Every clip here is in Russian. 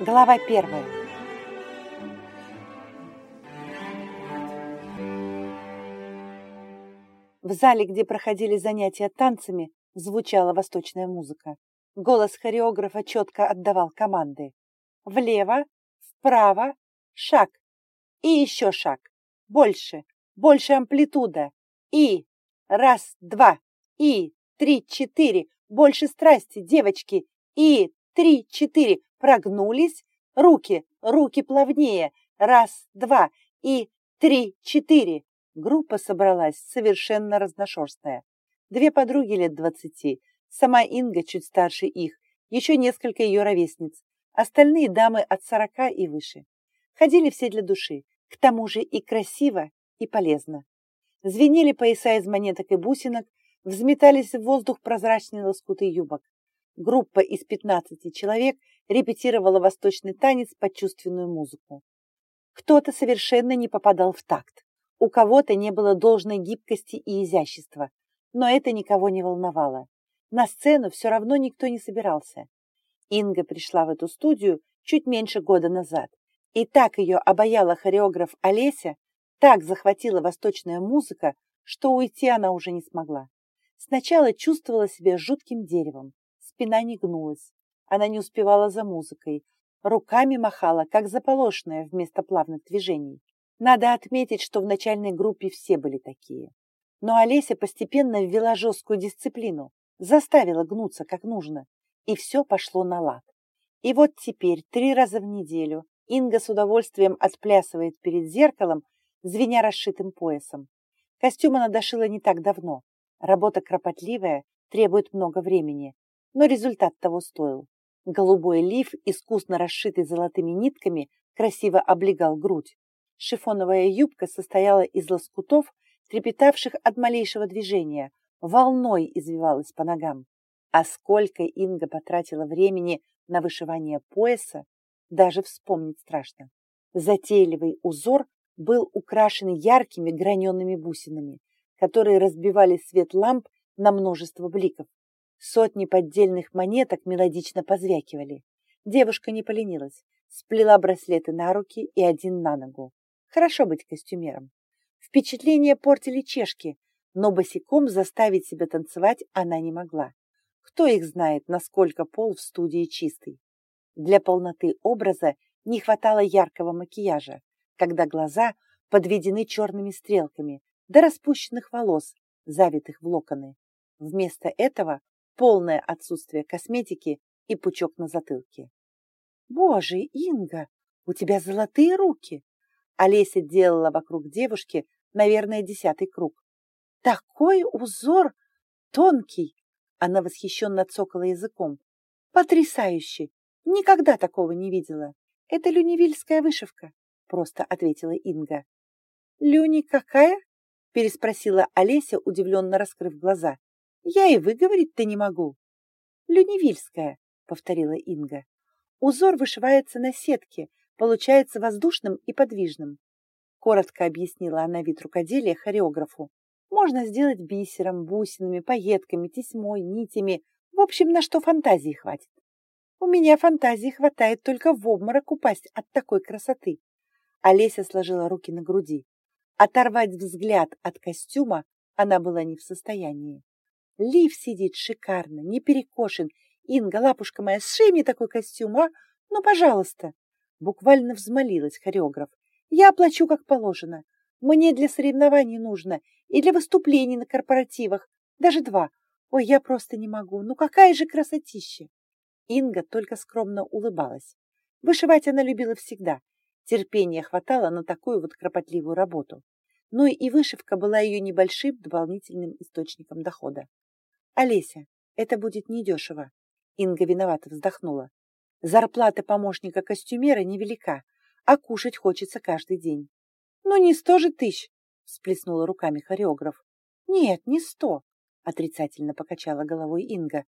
Глава первая. В зале, где проходили занятия танцами, звучала восточная музыка. Голос хореографа четко отдавал команды. Влево, вправо, шаг. И еще шаг. Больше, больше амплитуда. И раз, два. И три, четыре. Больше страсти, девочки. И три, четыре. Прогнулись. Руки, руки плавнее. Раз, два. И три, четыре. Группа собралась совершенно разношерстная. Две подруги лет двадцати, сама Инга чуть старше их, еще несколько ее ровесниц, остальные дамы от сорока и выше. Ходили все для души, к тому же и красиво, и полезно. Звенели пояса из монеток и бусинок, взметались в воздух прозрачные лоскуты юбок. Группа из пятнадцати человек репетировала восточный танец под чувственную музыку. Кто-то совершенно не попадал в такт. У кого-то не было должной гибкости и изящества, но это никого не волновало. На сцену все равно никто не собирался. Инга пришла в эту студию чуть меньше года назад, и так ее обаяла хореограф Олеся, так захватила восточная музыка, что уйти она уже не смогла. Сначала чувствовала себя жутким деревом, спина не гнулась, она не успевала за музыкой, руками махала, как заполошная вместо плавных движений. Надо отметить, что в начальной группе все были такие. Но Олеся постепенно ввела жесткую дисциплину, заставила гнуться как нужно, и все пошло на лад. И вот теперь три раза в неделю Инга с удовольствием отплясывает перед зеркалом, звеня расшитым поясом. Костюм она дошила не так давно. Работа кропотливая, требует много времени, но результат того стоил. Голубой лиф, искусно расшитый золотыми нитками, красиво облегал грудь. Шифоновая юбка состояла из лоскутов, трепетавших от малейшего движения, волной извивалась по ногам. А сколько Инга потратила времени на вышивание пояса, даже вспомнить страшно. Затейливый узор был украшен яркими граненными бусинами, которые разбивали свет ламп на множество бликов. Сотни поддельных монеток мелодично позвякивали. Девушка не поленилась, сплела браслеты на руки и один на ногу. Хорошо быть костюмером. Впечатление портили чешки, но босиком заставить себя танцевать она не могла. Кто их знает, насколько пол в студии чистый. Для полноты образа не хватало яркого макияжа, когда глаза подведены черными стрелками до распущенных волос, завитых в локоны. Вместо этого полное отсутствие косметики и пучок на затылке. «Боже, Инга, у тебя золотые руки!» Олеся делала вокруг девушки, наверное, десятый круг. «Такой узор! Тонкий!» Она восхищенно цокала языком. «Потрясающе! Никогда такого не видела! Это люневильская вышивка!» Просто ответила Инга. «Люни какая?» переспросила Олеся, удивленно раскрыв глаза. «Я и выговорить-то не могу». «Люневильская», — повторила Инга. «Узор вышивается на сетке, получается воздушным и подвижным. Коротко объяснила она вид рукоделия хореографу. Можно сделать бисером, бусинами, пайетками, тесьмой, нитями. В общем, на что фантазии хватит. У меня фантазии хватает только в обморок упасть от такой красоты. Олеся сложила руки на груди. Оторвать взгляд от костюма она была не в состоянии. Лив сидит шикарно, не перекошен. Инга, лапушка моя, сшей мне такой костюм, а? Ну, пожалуйста. Буквально взмолилась хореограф. Я оплачу как положено. Мне для соревнований нужно и для выступлений на корпоративах. Даже два. Ой, я просто не могу. Ну какая же красотища! Инга только скромно улыбалась. Вышивать она любила всегда. Терпения хватало на такую вот кропотливую работу. Но и вышивка была ее небольшим дополнительным источником дохода. «Олеся, это будет недешево», — Инга виновато вздохнула. Зарплата помощника костюмера невелика, а кушать хочется каждый день. Ну, не сто же тысяч, всплеснула руками хореограф. Нет, не сто, отрицательно покачала головой Инга.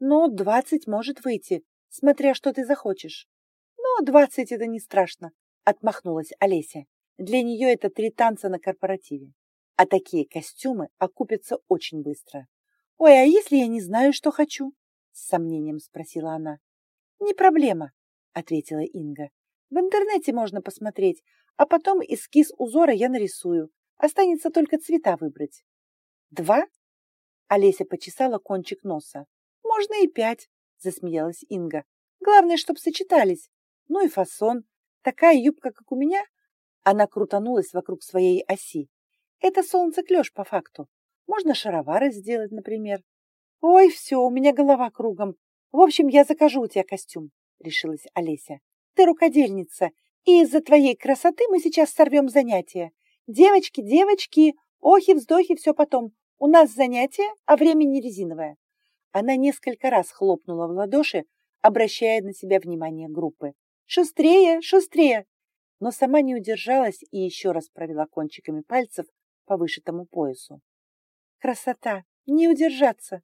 Но двадцать может выйти, смотря что ты захочешь. Но двадцать это не страшно, отмахнулась Олеся. Для нее это три танца на корпоративе. А такие костюмы окупятся очень быстро. Ой, а если я не знаю, что хочу? С сомнением спросила она. Не проблема, ответила Инга. В интернете можно посмотреть, а потом эскиз узора я нарисую. Останется только цвета выбрать. Два? Олеся почесала кончик носа. Можно и пять, засмеялась Инга. Главное, чтоб сочетались. Ну и фасон. Такая юбка, как у меня. Она крутанулась вокруг своей оси. Это солнце клеш по факту. Можно шаровары сделать, например. Ой, все, у меня голова кругом. В общем, я закажу у тебя костюм, решилась Олеся. Ты рукодельница, и из-за твоей красоты мы сейчас сорвем занятия. Девочки, девочки, охи-вздохи, все потом. У нас занятие, а время не резиновое. Она несколько раз хлопнула в ладоши, обращая на себя внимание группы. «Шустрее, шустрее!» Но сама не удержалась и еще раз провела кончиками пальцев по вышитому поясу. Красота! Не удержаться!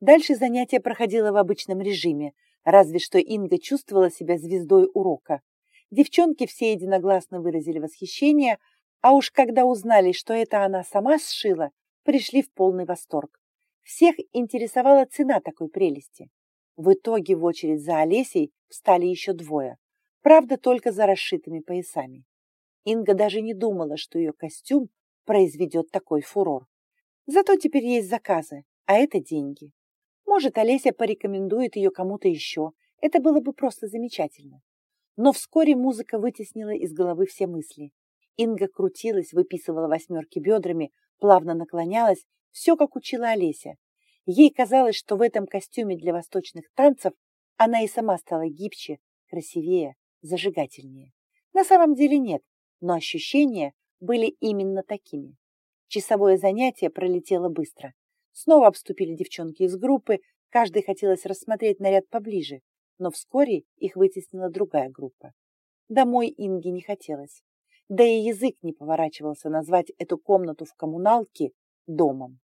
Дальше занятие проходило в обычном режиме, разве что Инга чувствовала себя звездой урока. Девчонки все единогласно выразили восхищение, а уж когда узнали, что это она сама сшила, пришли в полный восторг. Всех интересовала цена такой прелести. В итоге в очередь за Олесей встали еще двое, правда, только за расшитыми поясами. Инга даже не думала, что ее костюм произведет такой фурор. Зато теперь есть заказы, а это деньги. Может, Олеся порекомендует ее кому-то еще. Это было бы просто замечательно. Но вскоре музыка вытеснила из головы все мысли. Инга крутилась, выписывала восьмерки бедрами, плавно наклонялась, все, как учила Олеся. Ей казалось, что в этом костюме для восточных танцев она и сама стала гибче, красивее, зажигательнее. На самом деле нет, но ощущения были именно такими. Часовое занятие пролетело быстро. Снова обступили девчонки из группы, каждой хотелось рассмотреть наряд поближе, но вскоре их вытеснила другая группа. Домой Инге не хотелось. Да и язык не поворачивался назвать эту комнату в коммуналке домом.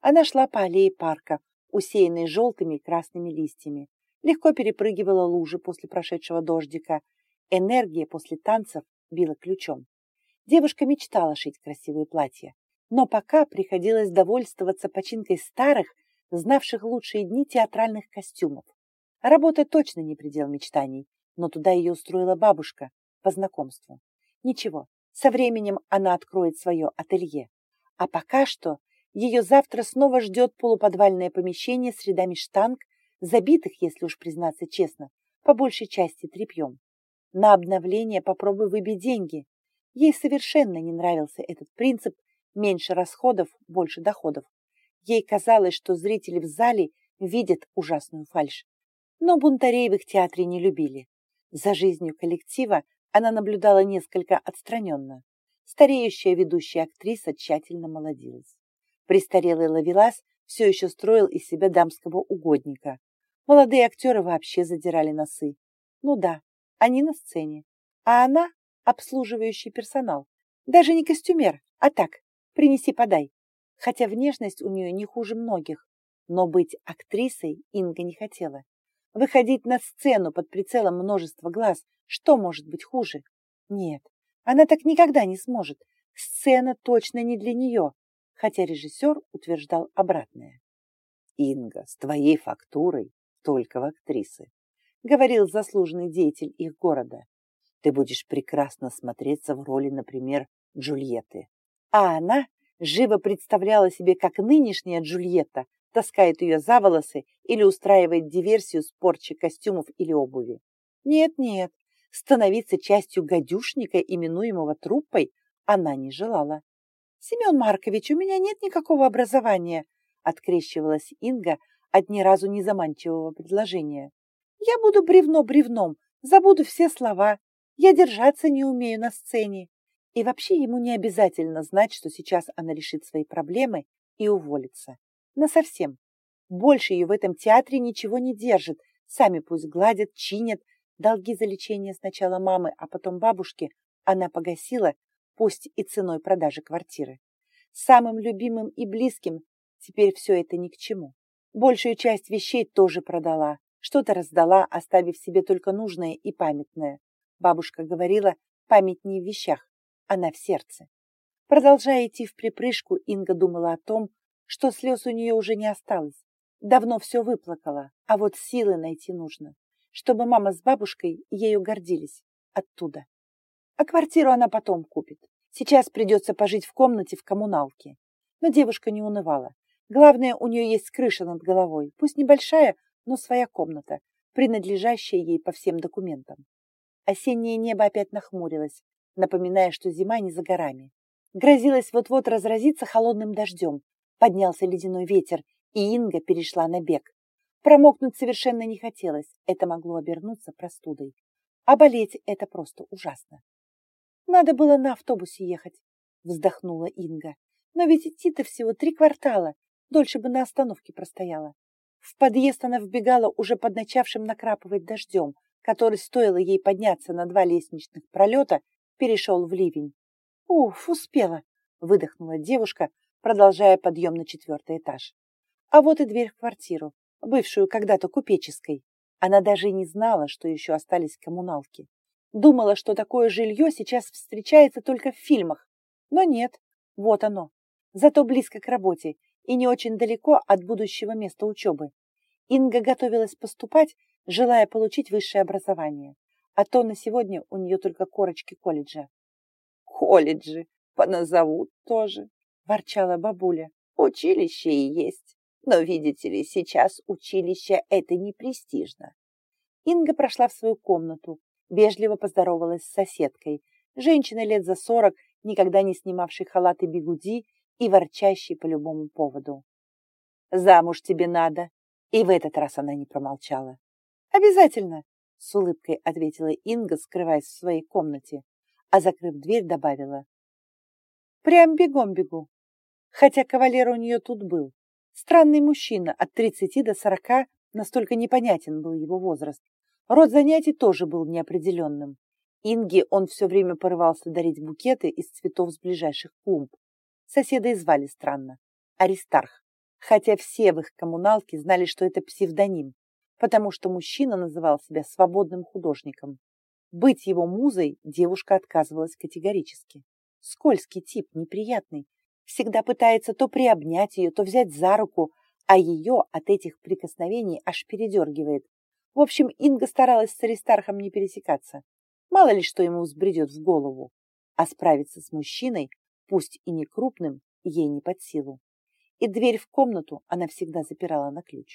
Она шла по аллее парка, усеянной желтыми и красными листьями, легко перепрыгивала лужи после прошедшего дождика. Энергия после танцев била ключом. Девушка мечтала шить красивые платья, но пока приходилось довольствоваться починкой старых, знавших лучшие дни театральных костюмов. Работа точно не предел мечтаний, но туда ее устроила бабушка по знакомству. Ничего, со временем она откроет свое ателье. А пока что ее завтра снова ждет полуподвальное помещение с рядами штанг, забитых, если уж признаться честно, по большей части тряпьем. На обновление попробуй выбить деньги. Ей совершенно не нравился этот принцип Меньше расходов, больше доходов. Ей казалось, что зрители в зале видят ужасную фальшь. Но бунтарей в их театре не любили. За жизнью коллектива она наблюдала несколько отстраненно. Стареющая ведущая актриса тщательно молодилась. Престарелый Лавелас все еще строил из себя дамского угодника. Молодые актеры вообще задирали носы. Ну да, они на сцене, а она – обслуживающий персонал. Даже не костюмер, а так, Принеси-подай. Хотя внешность у нее не хуже многих, но быть актрисой Инга не хотела. Выходить на сцену под прицелом множества глаз, что может быть хуже? Нет, она так никогда не сможет. Сцена точно не для нее, хотя режиссер утверждал обратное. «Инга, с твоей фактурой только в актрисы», — говорил заслуженный деятель их города. «Ты будешь прекрасно смотреться в роли, например, Джульетты а она живо представляла себе, как нынешняя Джульетта таскает ее за волосы или устраивает диверсию с порчи костюмов или обуви. Нет-нет, становиться частью гадюшника, именуемого труппой, она не желала. «Семен Маркович, у меня нет никакого образования», открещивалась Инга от ни разу не заманчивого предложения. «Я буду бревно бревном, забуду все слова. Я держаться не умею на сцене. И вообще ему не обязательно знать, что сейчас она решит свои проблемы и уволится. Насовсем. Больше ее в этом театре ничего не держит. Сами пусть гладят, чинят. Долги за лечение сначала мамы, а потом бабушки она погасила, пусть и ценой продажи квартиры. Самым любимым и близким теперь все это ни к чему. Большую часть вещей тоже продала, что-то раздала, оставив себе только нужное и памятное. Бабушка говорила, память не в вещах, она в сердце. Продолжая идти в припрыжку, Инга думала о том, что слез у нее уже не осталось. Давно все выплакала, а вот силы найти нужно. чтобы мама с бабушкой ею гордились. Оттуда. А квартиру она потом купит. Сейчас придется пожить в комнате в коммуналке. Но девушка не унывала. Главное, у нее есть крыша над головой. Пусть небольшая, но своя комната, принадлежащая ей по всем документам. Осеннее небо опять нахмурилось, напоминая, что зима не за горами. Грозилось вот-вот разразиться холодным дождем. Поднялся ледяной ветер, и Инга перешла на бег. Промокнуть совершенно не хотелось, это могло обернуться простудой. А болеть это просто ужасно. Надо было на автобусе ехать, вздохнула Инга. Но ведь идти-то всего три квартала, дольше бы на остановке простояла. В подъезд она вбегала уже под начавшим накрапывать дождем, который, стоило ей подняться на два лестничных пролета, перешел в ливень. «Уф, успела!» — выдохнула девушка, продолжая подъем на четвертый этаж. А вот и дверь в квартиру, бывшую когда-то купеческой. Она даже не знала, что еще остались коммуналки. Думала, что такое жилье сейчас встречается только в фильмах. Но нет, вот оно. Зато близко к работе и не очень далеко от будущего места учебы. Инга готовилась поступать, желая получить высшее образование. А то на сегодня у нее только корочки колледжа. «Колледжи поназовут тоже», – ворчала бабуля. «Училище и есть. Но, видите ли, сейчас училище – это не престижно». Инга прошла в свою комнату, вежливо поздоровалась с соседкой, женщиной лет за сорок, никогда не снимавшей халаты бигуди и ворчащей по любому поводу. «Замуж тебе надо!» И в этот раз она не промолчала. «Обязательно!» — с улыбкой ответила Инга, скрываясь в своей комнате, а, закрыв дверь, добавила. «Прям бегом бегу!» Хотя кавалер у нее тут был. Странный мужчина, от тридцати до сорока, настолько непонятен был его возраст. Род занятий тоже был неопределенным. Инге он все время порывался дарить букеты из цветов с ближайших клумб. Соседа и звали странно – Аристарх, хотя все в их коммуналке знали, что это псевдоним, потому что мужчина называл себя свободным художником. Быть его музой девушка отказывалась категорически. Скользкий тип, неприятный, всегда пытается то приобнять ее, то взять за руку, а ее от этих прикосновений аж передергивает. В общем, Инга старалась с Аристархом не пересекаться. Мало ли что ему взбредет в голову. А справиться с мужчиной пусть и не крупным, ей не под силу. И дверь в комнату она всегда запирала на ключ.